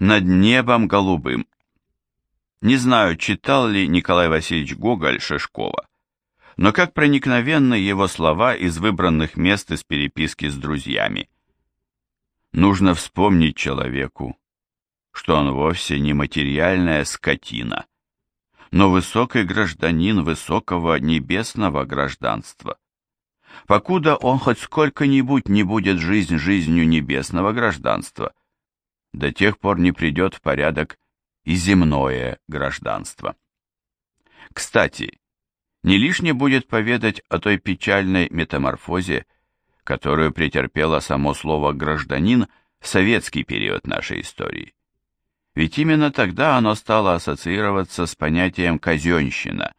Над небом голубым. Не знаю, читал ли Николай Васильевич Гоголь Шишкова, но как проникновенны его слова из выбранных мест из переписки с друзьями. Нужно вспомнить человеку, что он вовсе не материальная скотина, но высокий гражданин высокого небесного гражданства. Покуда он хоть сколько-нибудь не будет жизнь жизнью небесного гражданства, до тех пор не придет в порядок и земное гражданство. Кстати, не лишне будет поведать о той печальной метаморфозе, которую претерпело само слово «гражданин» в советский период нашей истории. Ведь именно тогда оно стало ассоциироваться с понятием «казенщина»,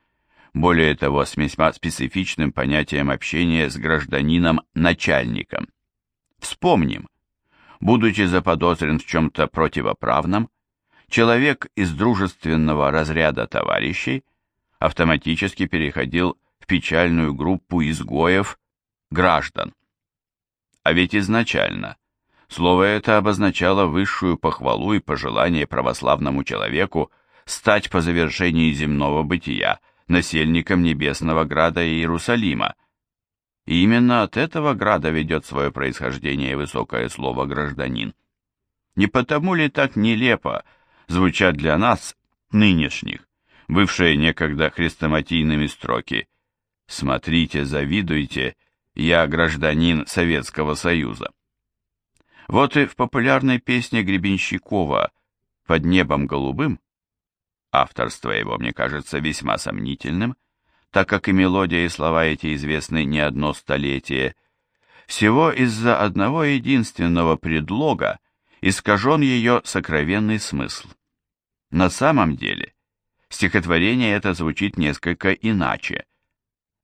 более того, с весьма специфичным понятием общения с гражданином-начальником. Вспомним, будучи заподозрен в чем-то противоправном, человек из дружественного разряда товарищей автоматически переходил в печальную группу изгоев, граждан. А ведь изначально слово это обозначало высшую похвалу и пожелание православному человеку стать по завершении земного бытия насельником небесного града Иерусалима. И именно от этого града ведет свое происхождение высокое слово «гражданин». Не потому ли так нелепо звучат для нас, нынешних, бывшие некогда хрестоматийными строки «Смотрите, завидуйте, я гражданин Советского Союза». Вот и в популярной песне Гребенщикова «Под небом голубым» авторство его мне кажется весьма сомнительным, так как и мелодия и слова эти известны не одно столетие, всего из-за одного единственного предлога искажен ее сокровенный смысл. На самом деле, стихотворение это звучит несколько иначе.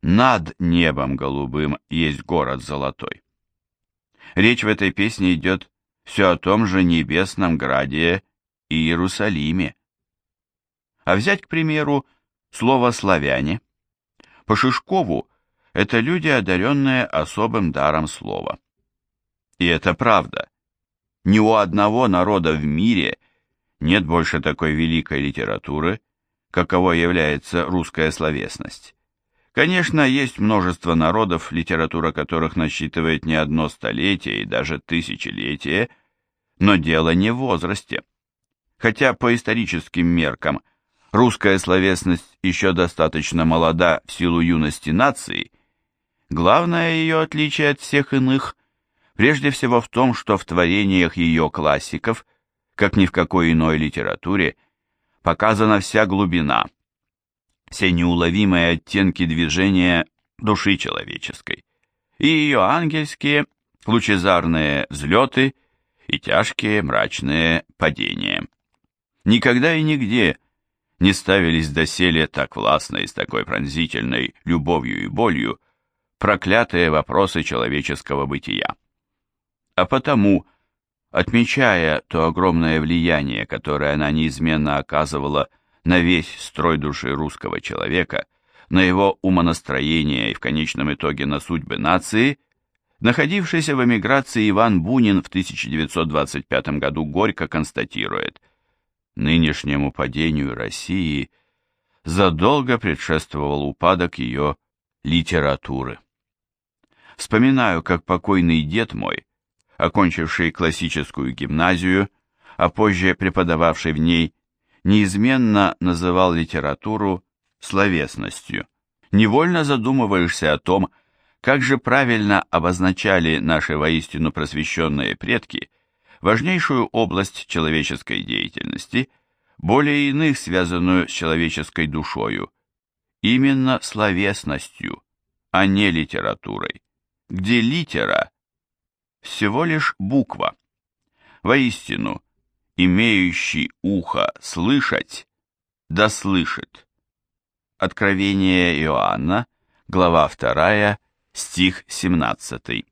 «Над небом голубым есть город золотой». Речь в этой песне идет все о том же небесном граде Иерусалиме. А взять, к примеру, слово «славяне». По Шишкову это люди, одаренные особым даром слова. И это правда. Ни у одного народа в мире нет больше такой великой литературы, каково является русская словесность. Конечно, есть множество народов, литература которых насчитывает не одно столетие и даже тысячелетие, но дело не в возрасте. Хотя по историческим меркам русская словесность еще достаточно молода в силу юности нации, главное ее отличие от всех иных прежде всего в том, что в творениях ее классиков – как ни в какой иной литературе, показана вся глубина, все неуловимые оттенки движения души человеческой, и ее ангельские, лучезарные взлеты и тяжкие мрачные падения. Никогда и нигде не ставились доселе так властно и с такой пронзительной любовью и болью проклятые вопросы человеческого бытия. А потому, отмечая то огромное влияние, которое она неизменно оказывала на весь строй души русского человека, на его умонастроение и в конечном итоге на судьбы нации, находившийся в эмиграции Иван Бунин в 1925 году горько констатирует, нынешнему падению России задолго предшествовал упадок ее литературы. Вспоминаю, как покойный дед мой окончивший классическую гимназию, а позже преподававший в ней, неизменно называл литературу словесностью. Невольно задумываешься о том, как же правильно обозначали наши воистину просвещенные предки важнейшую область человеческой деятельности, более иных связанную с человеческой душою, именно словесностью, а не литературой, где литера всего лишь буква. Воистину, имеющий ухо слышать, да слышит. Откровение Иоанна, глава 2, стих 17.